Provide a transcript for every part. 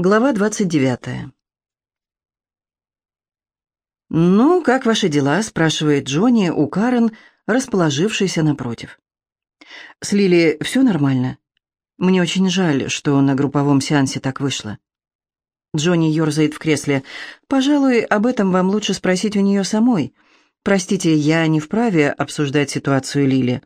Глава 29. «Ну, как ваши дела?» – спрашивает Джонни у Карен, расположившейся напротив. «С Лили все нормально? Мне очень жаль, что на групповом сеансе так вышло». Джонни ерзает в кресле. «Пожалуй, об этом вам лучше спросить у нее самой. Простите, я не вправе обсуждать ситуацию Лили».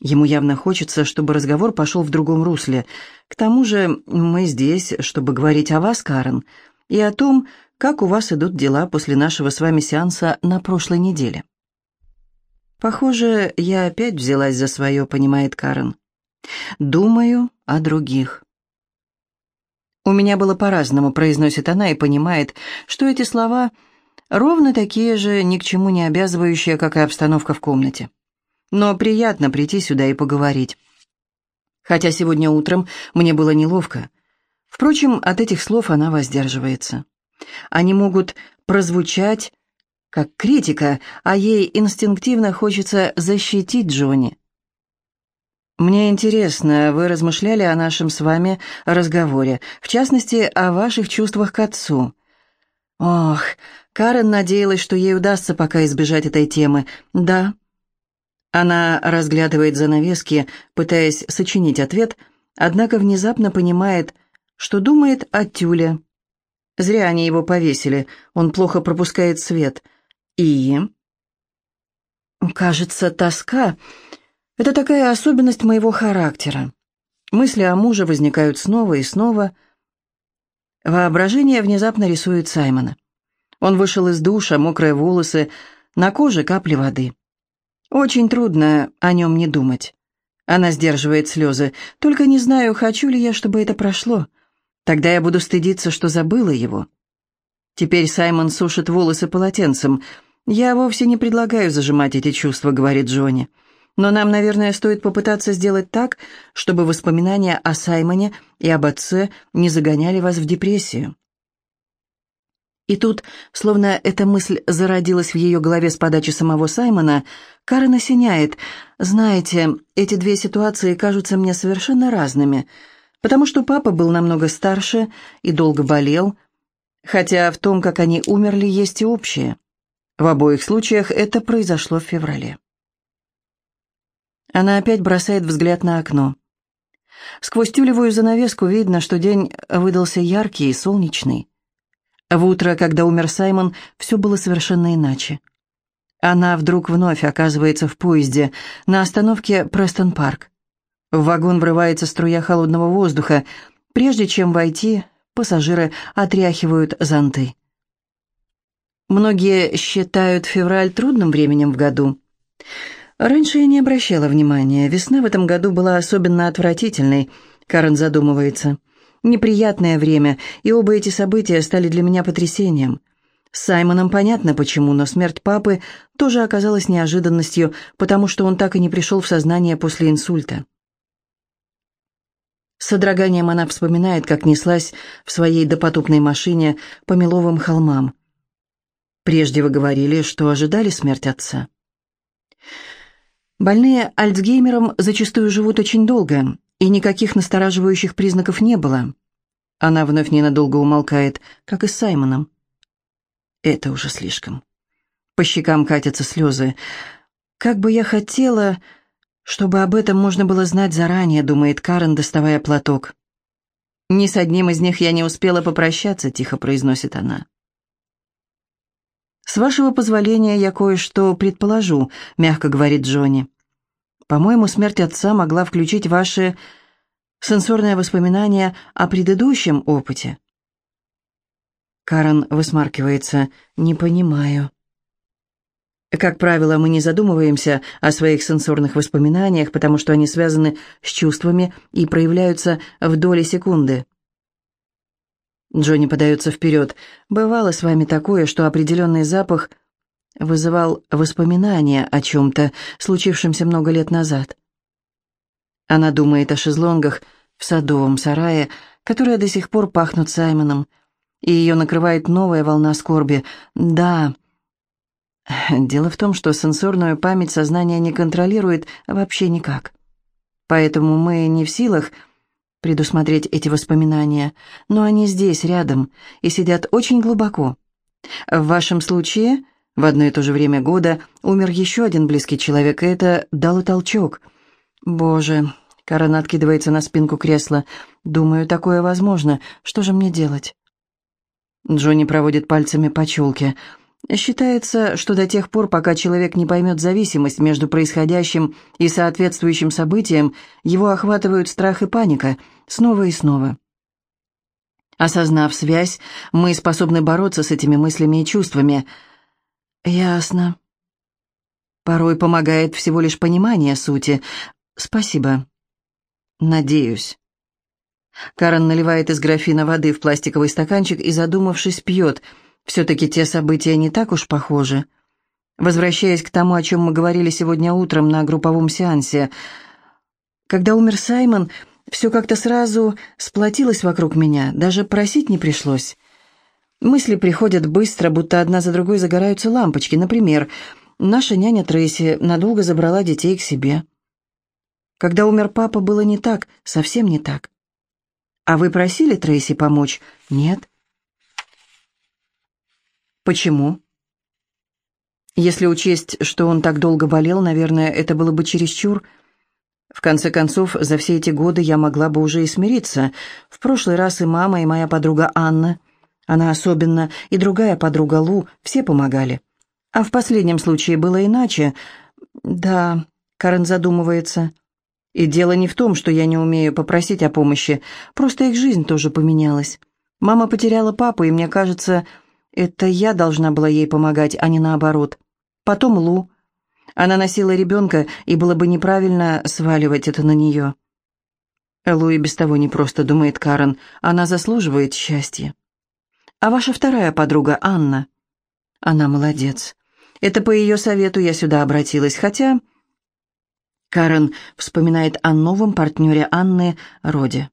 Ему явно хочется, чтобы разговор пошел в другом русле. К тому же мы здесь, чтобы говорить о вас, Карен, и о том, как у вас идут дела после нашего с вами сеанса на прошлой неделе. Похоже, я опять взялась за свое, понимает Карен. Думаю о других. У меня было по-разному, произносит она и понимает, что эти слова ровно такие же, ни к чему не обязывающие, как и обстановка в комнате но приятно прийти сюда и поговорить. Хотя сегодня утром мне было неловко. Впрочем, от этих слов она воздерживается. Они могут прозвучать как критика, а ей инстинктивно хочется защитить Джонни. «Мне интересно, вы размышляли о нашем с вами разговоре, в частности, о ваших чувствах к отцу?» «Ох, Карен надеялась, что ей удастся пока избежать этой темы. Да, она разглядывает занавески, пытаясь сочинить ответ, однако внезапно понимает, что думает о тюле. Зря они его повесили, он плохо пропускает свет. И... Кажется, тоска — это такая особенность моего характера. Мысли о муже возникают снова и снова. Воображение внезапно рисует Саймона. Он вышел из душа, мокрые волосы, на коже капли воды. Очень трудно о нем не думать. Она сдерживает слезы. Только не знаю, хочу ли я, чтобы это прошло. Тогда я буду стыдиться, что забыла его. Теперь Саймон сушит волосы полотенцем. «Я вовсе не предлагаю зажимать эти чувства», — говорит Джонни. «Но нам, наверное, стоит попытаться сделать так, чтобы воспоминания о Саймоне и об отце не загоняли вас в депрессию». И тут, словно эта мысль зародилась в ее голове с подачи самого Саймона, Карен осеняет. «Знаете, эти две ситуации кажутся мне совершенно разными, потому что папа был намного старше и долго болел, хотя в том, как они умерли, есть и общее. В обоих случаях это произошло в феврале». Она опять бросает взгляд на окно. Сквозь тюлевую занавеску видно, что день выдался яркий и солнечный. В утро, когда умер Саймон, все было совершенно иначе. Она вдруг вновь оказывается в поезде на остановке Престон-парк. В вагон врывается струя холодного воздуха. Прежде чем войти, пассажиры отряхивают зонты. Многие считают февраль трудным временем в году. Раньше я не обращала внимания. Весна в этом году была особенно отвратительной. Карен задумывается неприятное время, и оба эти события стали для меня потрясением. С Саймоном понятно почему, но смерть папы тоже оказалась неожиданностью, потому что он так и не пришел в сознание после инсульта. С содроганием она вспоминает, как неслась в своей допотопной машине по меловым холмам. Прежде вы говорили, что ожидали смерть отца. Больные Альцгеймером зачастую живут очень долго, и никаких настораживающих признаков не было. Она вновь ненадолго умолкает, как и с Саймоном. Это уже слишком. По щекам катятся слезы. «Как бы я хотела, чтобы об этом можно было знать заранее», — думает Карен, доставая платок. «Ни с одним из них я не успела попрощаться», — тихо произносит она. «С вашего позволения я кое-что предположу», — мягко говорит Джонни. По-моему, смерть отца могла включить ваши сенсорные воспоминания о предыдущем опыте. Карен высмаркивается. «Не понимаю». Как правило, мы не задумываемся о своих сенсорных воспоминаниях, потому что они связаны с чувствами и проявляются в доли секунды. Джонни подается вперед. «Бывало с вами такое, что определенный запах вызывал воспоминания о чем-то, случившемся много лет назад. Она думает о шезлонгах в садовом сарае, которые до сих пор пахнут Саймоном, и ее накрывает новая волна скорби. Да, дело в том, что сенсорную память сознание не контролирует вообще никак. Поэтому мы не в силах предусмотреть эти воспоминания, но они здесь, рядом, и сидят очень глубоко. В вашем случае в одно и то же время года умер еще один близкий человек, и это дало толчок. Боже, Карен откидывается на спинку кресла. Думаю, такое возможно. Что же мне делать? Джонни проводит пальцами по челке. Считается, что до тех пор, пока человек не поймет зависимость между происходящим и соответствующим событием, его охватывают страх и паника снова и снова. Осознав связь, мы способны бороться с этими мыслями и чувствами. Ясно. Порой помогает всего лишь понимание сути. Спасибо. Надеюсь. Карен наливает из графина воды в пластиковый стаканчик и, задумавшись, пьет. Все-таки те события не так уж похожи. Возвращаясь к тому, о чем мы говорили сегодня утром на групповом сеансе. Когда умер Саймон, все как-то сразу сплотилось вокруг меня, даже просить не пришлось. Мысли приходят быстро, будто одна за другой загораются лампочки. Например, наша няня Трейси надолго забрала детей к себе. Когда умер папа, было не так, совсем не так. А вы просили Трейси помочь? Нет. Почему? Если учесть, что он так долго болел, наверное, это было бы чересчур. В конце концов, за все эти годы я могла бы уже и смириться. В прошлый раз и мама, и моя подруга Анна, она особенно, и другая подруга Лу, все помогали. А в последнем случае было иначе. Да, Карен задумывается. И дело не в том, что я не умею попросить о помощи, просто их жизнь тоже поменялась. Мама потеряла папу, и мне кажется, это я должна была ей помогать, а не наоборот. Потом Лу. Она носила ребенка, и было бы неправильно сваливать это на нее. Лу и без того не просто думает Карен, она заслуживает счастья. А ваша вторая подруга, Анна? Она молодец. Это по ее совету я сюда обратилась, хотя... Карен вспоминает о новом партнере Анны, Роде.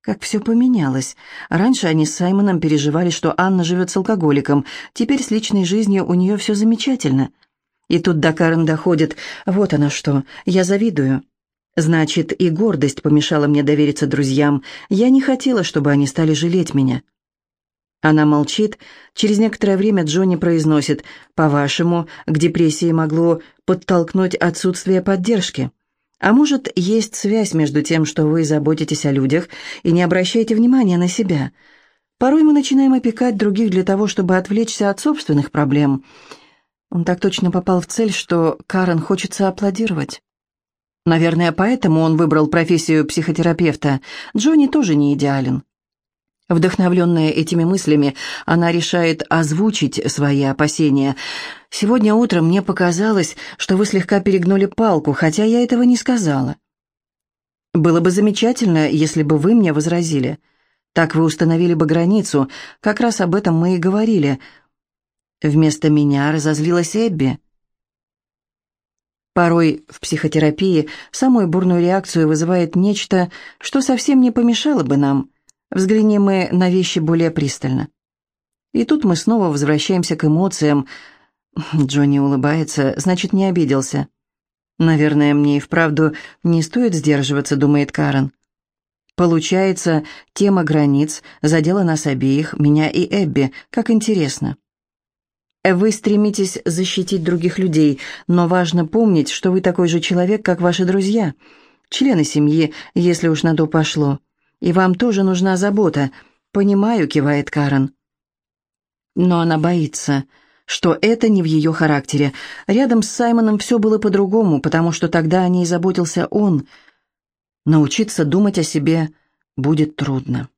Как все поменялось. Раньше они с Саймоном переживали, что Анна живет с алкоголиком. Теперь с личной жизнью у нее все замечательно. И тут до Карен доходит. Вот она что, я завидую. Значит, и гордость помешала мне довериться друзьям. Я не хотела, чтобы они стали жалеть меня. Она молчит. Через некоторое время Джонни произносит, «По-вашему, к депрессии могло подтолкнуть отсутствие поддержки? А может, есть связь между тем, что вы заботитесь о людях и не обращаете внимания на себя? Порой мы начинаем опекать других для того, чтобы отвлечься от собственных проблем». Он так точно попал в цель, что Карен хочется аплодировать. Наверное, поэтому он выбрал профессию психотерапевта. Джонни тоже не идеален. Вдохновленная этими мыслями, она решает озвучить свои опасения. «Сегодня утром мне показалось, что вы слегка перегнули палку, хотя я этого не сказала. Было бы замечательно, если бы вы мне возразили. Так вы установили бы границу, как раз об этом мы и говорили. Вместо меня разозлилась Эбби». Порой в психотерапии самую бурную реакцию вызывает нечто, что совсем не помешало бы нам – Взглянем мы на вещи более пристально. И тут мы снова возвращаемся к эмоциям. Джонни улыбается, значит, не обиделся. «Наверное, мне и вправду не стоит сдерживаться», — думает Карен. Получается, тема границ задела нас обеих, меня и Эбби, как интересно. Вы стремитесь защитить других людей, но важно помнить, что вы такой же человек, как ваши друзья, члены семьи, если уж на то пошло. И вам тоже нужна забота. Понимаю, кивает Карен. Но она боится, что это не в ее характере. Рядом с Саймоном все было по-другому, потому что тогда о ней заботился он. Научиться думать о себе будет трудно.